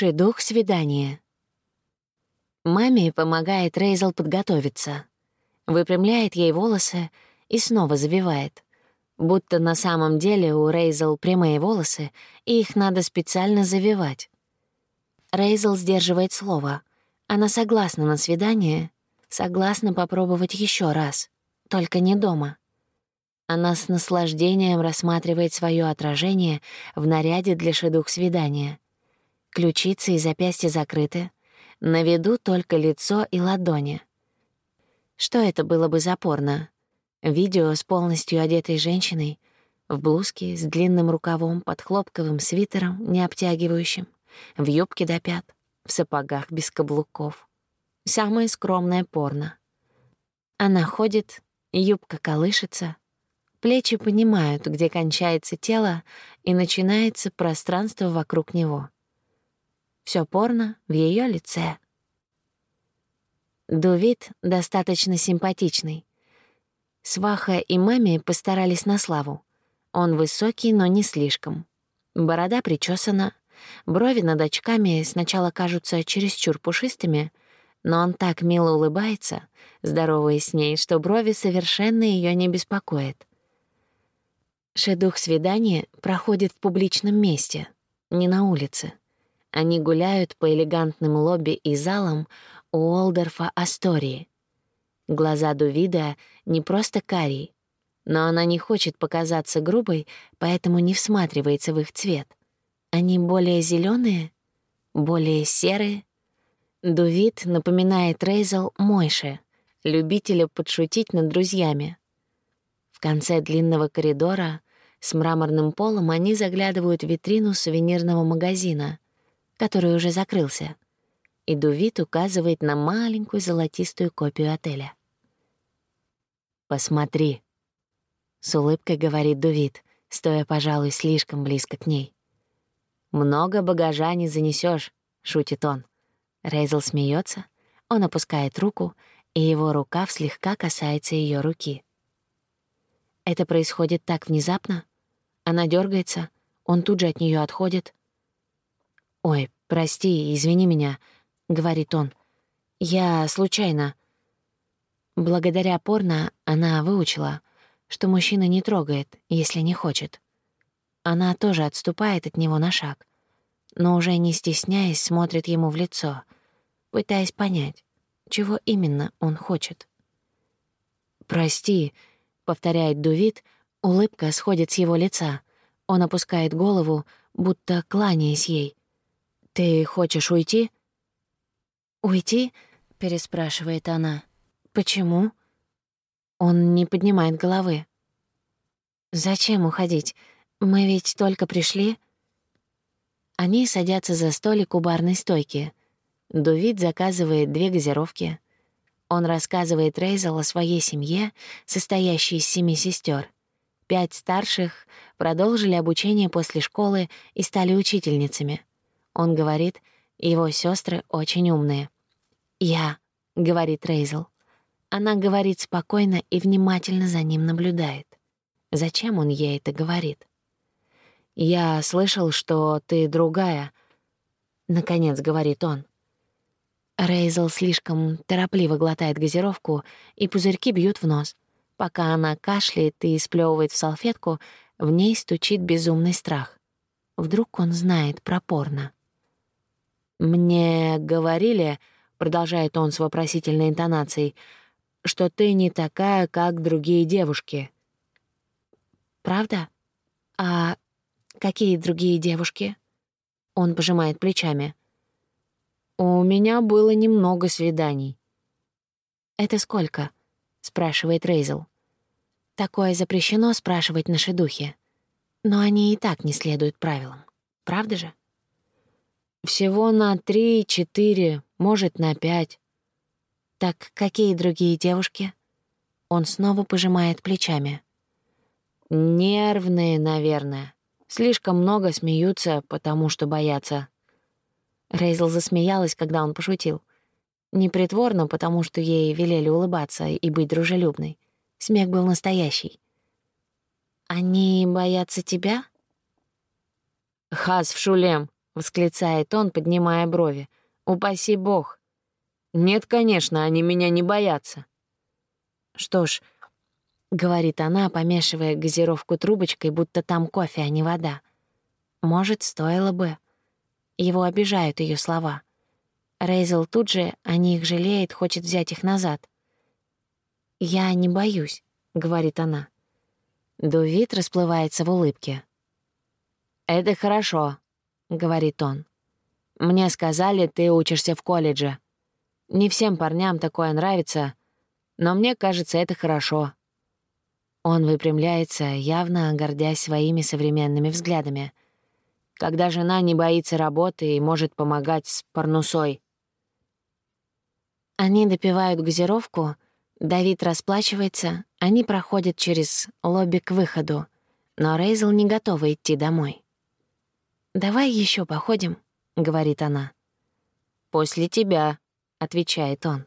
Шедух свидания. Маме помогает Рейзел подготовиться. Выпрямляет ей волосы и снова завивает. Будто на самом деле у Рейзел прямые волосы, и их надо специально завивать. Рейзел сдерживает слово. Она согласна на свидание, согласна попробовать еще раз, только не дома. Она с наслаждением рассматривает свое отражение в наряде для шедух свидания. Ключицы и запястья закрыты, на виду только лицо и ладони. Что это было бы за порно? Видео с полностью одетой женщиной, в блузке с длинным рукавом под хлопковым свитером, не обтягивающим, в юбке до пят, в сапогах без каблуков. Самое скромное порно. Она ходит, юбка колышется, Плечи понимают, где кончается тело и начинается пространство вокруг него. Все порно в ее лице. Дувид достаточно симпатичный. Сваха и маме постарались на славу. Он высокий, но не слишком. Борода причесана, брови над очками сначала кажутся чересчур пушистыми, но он так мило улыбается, здороваясь с ней, что брови совершенно ее не беспокоят. Шедух свидания проходит в публичном месте, не на улице. Они гуляют по элегантным лобби и залам у Олдорфа Астории. Глаза Дувида не просто карий, но она не хочет показаться грубой, поэтому не всматривается в их цвет. Они более зеленые, более серые. Дувид напоминает Рейзел Мойше, любителя подшутить над друзьями. В конце длинного коридора с мраморным полом они заглядывают в витрину сувенирного магазина, который уже закрылся, и Дувит указывает на маленькую золотистую копию отеля. «Посмотри», — с улыбкой говорит Дувит, стоя, пожалуй, слишком близко к ней. «Много багажа не занесешь, шутит он. Рейзел смеется, он опускает руку, и его рука слегка касается ее руки. Это происходит так внезапно. Она дергается, он тут же от нее отходит. «Ой, прости, извини меня», — говорит он. «Я случайно». Благодаря порно она выучила, что мужчина не трогает, если не хочет. Она тоже отступает от него на шаг, но уже не стесняясь смотрит ему в лицо, пытаясь понять, чего именно он хочет. «Прости», повторяет Дувид, улыбка сходит с его лица. Он опускает голову, будто кланяясь ей. «Ты хочешь уйти?» «Уйти?» — переспрашивает она. «Почему?» Он не поднимает головы. «Зачем уходить? Мы ведь только пришли». Они садятся за столик у барной стойки. Дувид заказывает две газировки — он рассказывает Рейзел о своей семье, состоящей из семи сестер. Пять старших продолжили обучение после школы и стали учительницами. Он говорит, его сестры очень умные. «Я», — говорит Рейзел. Она говорит спокойно и внимательно за ним наблюдает. Зачем он ей это говорит? «Я слышал, что ты другая», — наконец говорит он. Рейзел слишком торопливо глотает газировку, и пузырьки бьют в нос. Пока она кашляет и сплёвывает в салфетку, в ней стучит безумный страх. Вдруг он знает про порно. «Мне говорили», — продолжает он с вопросительной интонацией, «что ты не такая, как другие девушки». «Правда? А какие другие девушки?» Он пожимает плечами. «У меня было немного свиданий». «Это сколько?» — спрашивает Рейзел. «Такое запрещено спрашивать на шедухе. Но они и так не следуют правилам. Правда же?» «Всего на три, четыре, может, на пять». «Так какие другие девушки?» Он снова пожимает плечами. «Нервные, наверное. Слишком много смеются, потому что боятся Рейзел засмеялась, когда он пошутил. Непритворно, потому что ей велели улыбаться и быть дружелюбной. Смех был настоящий. «Они боятся тебя?» «Хас в шулем», — восклицает он, поднимая брови. «Упаси бог!» «Нет, конечно, они меня не боятся». «Что ж», — говорит она, помешивая газировку трубочкой, будто там кофе, а не вода. «Может, стоило бы...» Его обижают ее слова. Рейзел тут же о них жалеет, хочет взять их назад. «Я не боюсь», — говорит она. Дувит расплывается в улыбке. «Это хорошо», — говорит он. «Мне сказали, ты учишься в колледже. Не всем парням такое нравится, но мне кажется, это хорошо». Он выпрямляется, явно гордясь своими современными взглядами. Когда жена не боится работы и может помогать с парнусой. Они допивают газировку, Давид расплачивается, они проходят через лобби к выходу, но Рейзел не готова идти домой. «Давай еще походим», — говорит она. «После тебя», — отвечает он.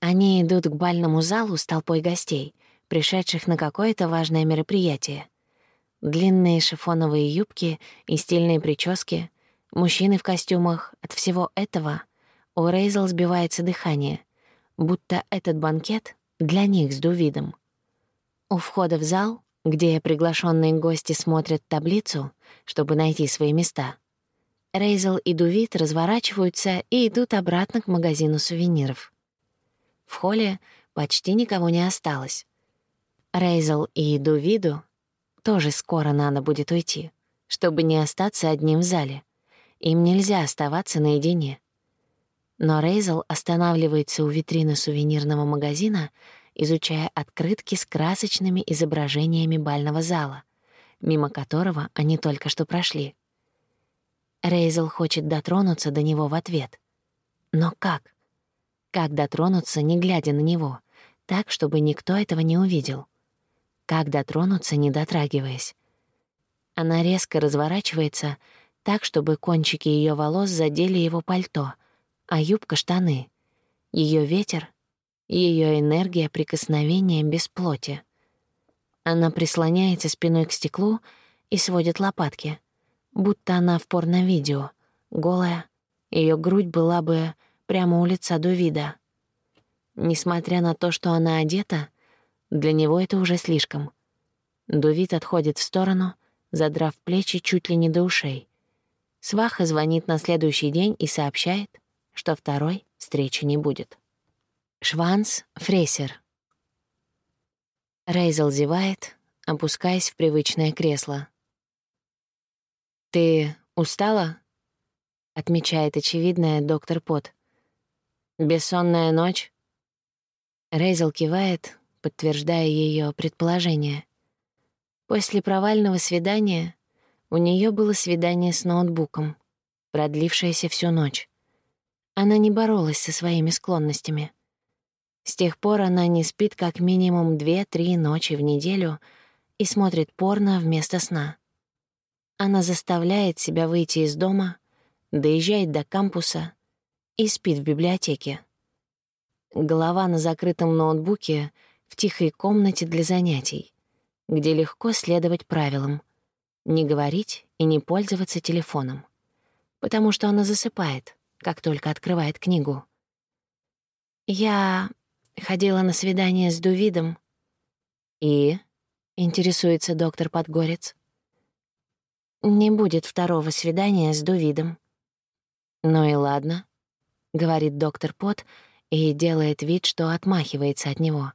Они идут к бальному залу с толпой гостей, пришедших на какое-то важное мероприятие. Длинные шифоновые юбки и стильные прически, мужчины в костюмах — от всего этого у Рейзел сбивается дыхание, будто этот банкет для них с Дувидом. У входа в зал, где приглашенные гости смотрят таблицу, чтобы найти свои места, Рейзел и Дувид разворачиваются и идут обратно к магазину сувениров. В холле почти никого не осталось. Рейзел и Дувиду тоже скоро надо будет уйти, чтобы не остаться одним в зале. Им нельзя оставаться наедине. Но Рейзел останавливается у витрины сувенирного магазина, изучая открытки с красочными изображениями бального зала, мимо которого они только что прошли. Рейзел хочет дотронуться до него в ответ. Но как? Как дотронуться, не глядя на него, так, чтобы никто этого не увидел? Как дотронуться, не дотрагиваясь? Она резко разворачивается так, чтобы кончики ее волос задели его пальто — а юбка — штаны. Ее ветер, ее энергия прикосновения без плоти. Она прислоняется спиной к стеклу и сводит лопатки, будто она в порно-видео, голая, ее грудь была бы прямо у лица Дувида. Несмотря на то, что она одета, для него это уже слишком. Дувид отходит в сторону, задрав плечи чуть ли не до ушей. Сваха звонит на следующий день и сообщает, что второй встречи не будет. Шванс Фрейсер. Рейзел зевает, опускаясь в привычное кресло. «Ты устала?» — отмечает очевидное доктор Пот. «Бессонная ночь?» Рейзел кивает, подтверждая ее предположение. После провального свидания у нее было свидание с ноутбуком, продлившееся всю ночь. Она не боролась со своими склонностями. С тех пор она не спит как минимум две-три ночи в неделю и смотрит порно вместо сна. Она заставляет себя выйти из дома, доезжает до кампуса и спит в библиотеке. Голова на закрытом ноутбуке в тихой комнате для занятий, где легко следовать правилам, не говорить и не пользоваться телефоном, потому что она засыпает, как только открывает книгу. «Я ходила на свидание с Дувидом». «И?» — интересуется доктор Подгорец. «Не будет второго свидания с Дувидом». «Ну и ладно», — говорит доктор Пот и делает вид, что отмахивается от него.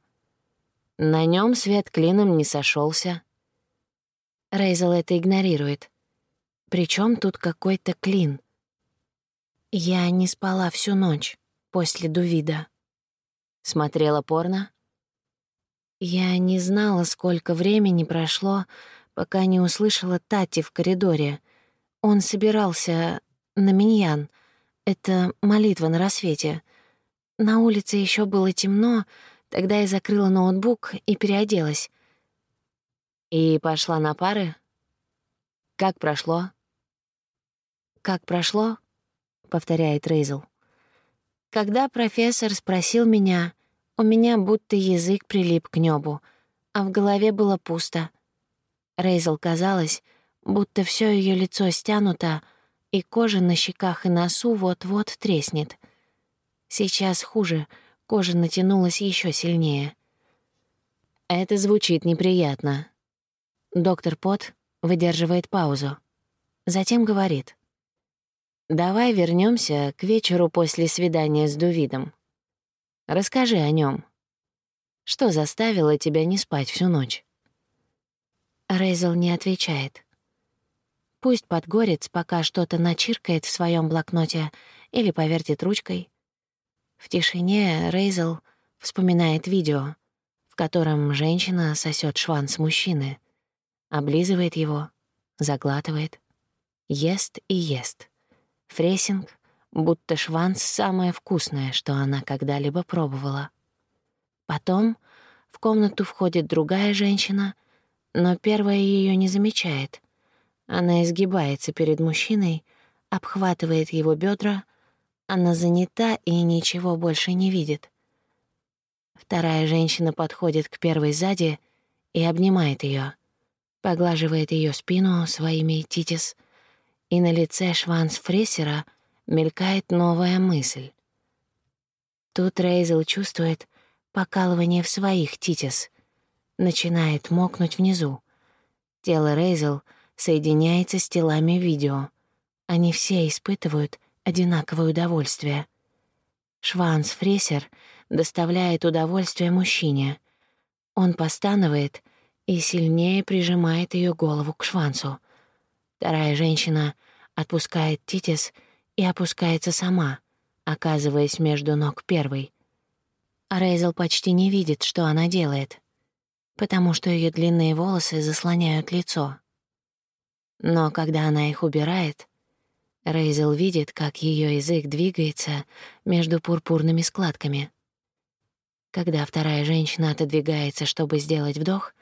На нем свет клином не сошелся. Рейзел это игнорирует. Причем тут какой-то клин? Я не спала всю ночь после Дувида. Смотрела порно? Я не знала, сколько времени прошло, пока не услышала Тати в коридоре. Он собирался на миньян. Это молитва на рассвете. На улице еще было темно, тогда я закрыла ноутбук и переоделась. И пошла на пары? Как прошло? Как прошло? повторяет Рейзел. Когда профессор спросил меня, у меня будто язык прилип к небу, а в голове было пусто. Рейзел казалось, будто все ее лицо стянуто, и кожа на щеках и носу вот-вот треснет. Сейчас хуже, кожа натянулась еще сильнее. Это звучит неприятно. Доктор Пот выдерживает паузу. Затем говорит. «Давай вернемся к вечеру после свидания с Дувидом. Расскажи о нем. Что заставило тебя не спать всю ночь?» Рейзел не отвечает. Пусть подгорец пока что-то начиркает в своем блокноте или повертит ручкой. В тишине Рейзел вспоминает видео, в котором женщина сосет шванс мужчины, облизывает его, заглатывает, ест и ест. Фресинг, будто шванс самое вкусное, что она когда-либо пробовала. Потом в комнату входит другая женщина, но первая ее не замечает. Она изгибается перед мужчиной, обхватывает его бедра, она занята и ничего больше не видит. Вторая женщина подходит к первой сзади и обнимает ее, поглаживает ее спину своими титис, и на лице Шванс Фрессера мелькает новая мысль. Тут Рейзел чувствует покалывание в своих титис, начинает мокнуть внизу. Тело Рейзел соединяется с телами видео. Они все испытывают одинаковое удовольствие. Шванс Фрессер доставляет удовольствие мужчине. Он постанывает и сильнее прижимает ее голову к Швансу. Вторая женщина отпускает Титис и опускается сама, оказываясь между ног первой. Рейзел почти не видит, что она делает, потому что ее длинные волосы заслоняют лицо. Но когда она их убирает, Рейзел видит, как ее язык двигается между пурпурными складками. Когда вторая женщина отодвигается, чтобы сделать вдох,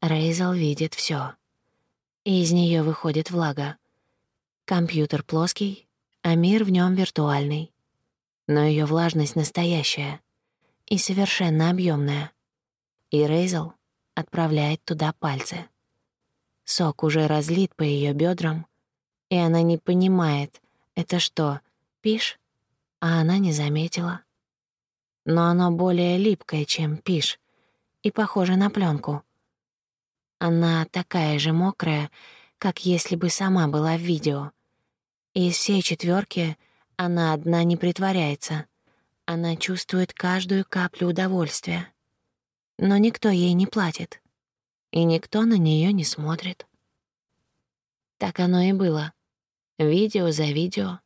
Рейзел видит все. И из нее выходит влага. Компьютер плоский, а мир в нем виртуальный. Но ее влажность настоящая и совершенно объемная. И Рейзел отправляет туда пальцы. Сок уже разлит по ее бедрам, и она не понимает, это что, пиш? А она не заметила. Но оно более липкое, чем пиш, и похоже на пленку. Она такая же мокрая, как если бы сама была в видео. Из всей четверки она одна не притворяется. Она чувствует каждую каплю удовольствия. Но никто ей не платит и никто на нее не смотрит. Так оно и было. Видео за видео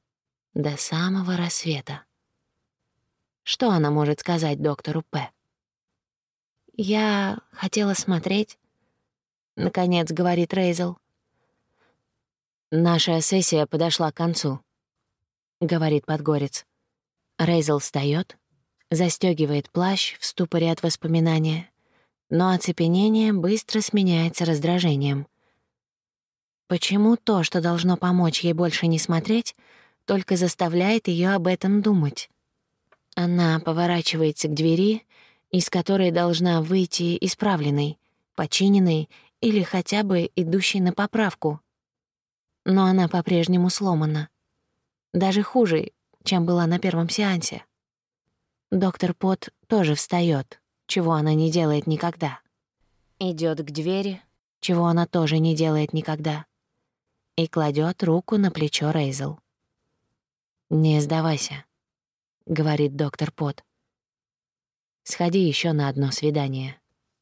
до самого рассвета. Что она может сказать доктору П? «Я хотела смотреть», — наконец говорит Рейзел. «Наша сессия подошла к концу», — говорит Подгорец. Рейзел встает, застегивает плащ в ступоре от воспоминания но оцепенение быстро сменяется раздражением. Почему то, что должно помочь ей больше не смотреть, только заставляет ее об этом думать? Она поворачивается к двери, из которой должна выйти исправленной, починенной или хотя бы идущей на поправку. Но она по-прежнему сломана. Даже хуже, чем была на первом сеансе. Доктор Пот тоже встает чего она не делает никогда. Идет к двери, чего она тоже не делает никогда. И кладет руку на плечо Рейзел. «Не сдавайся», — говорит доктор Пот. «Сходи еще на одно свидание».